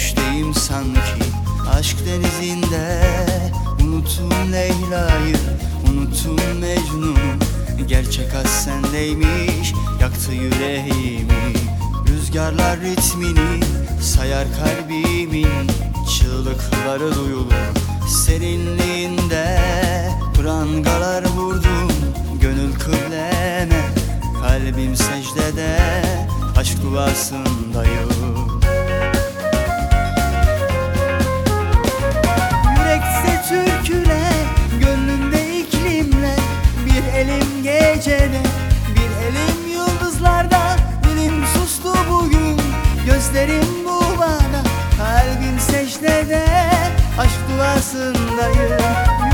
düşteyim sanki Aşk denizinde. Unuttum Leyla'yı Unuttum Mecnun'u. Gerçek az sendeymiş Yaktı yüreğimi. Rüzgarlar ritmini Sayar kalbimin Çığlıkları duyulur Serinliğinde. Prangalar vurdum Gönül kıbleme. Kalbim secdede Aşk duasındayım. Aşk duasındayım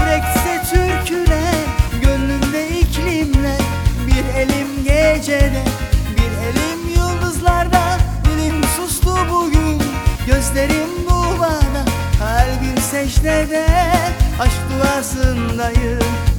Yürekse türküler, gönlünde iklimler Bir elim gecede, bir elim yıldızlarda. Dilim sustu bugün, gözlerim bu bana Kalbim secdede aşk duasındayım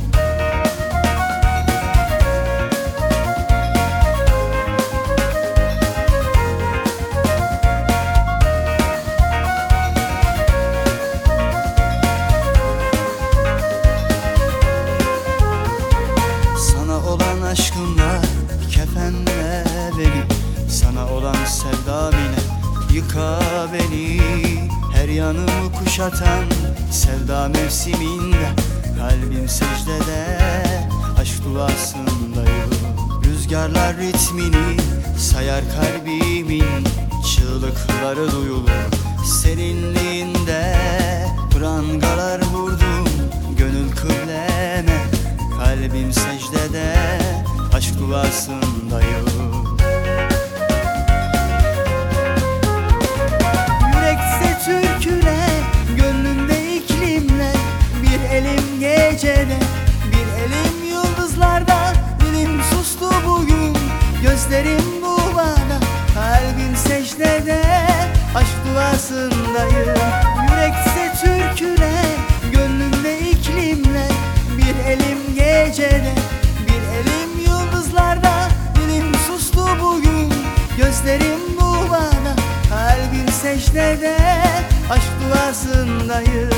olan sevdam ile yıka beni Her yanımı kuşatan sevda mevsiminde. Kalbim secdede aşk duasındayım Rüzgarlar ritmini sayar kalbimin Çığlıkları duyulur. Serinliğinde Prangalar vurdum gönül kıbleme. Kalbim secdede aşk duasındayım gecede, bir elim yıldızlarda Dilim sustu bugün, gözlerim bu bana Kalbim secdede. Aşk duasındayım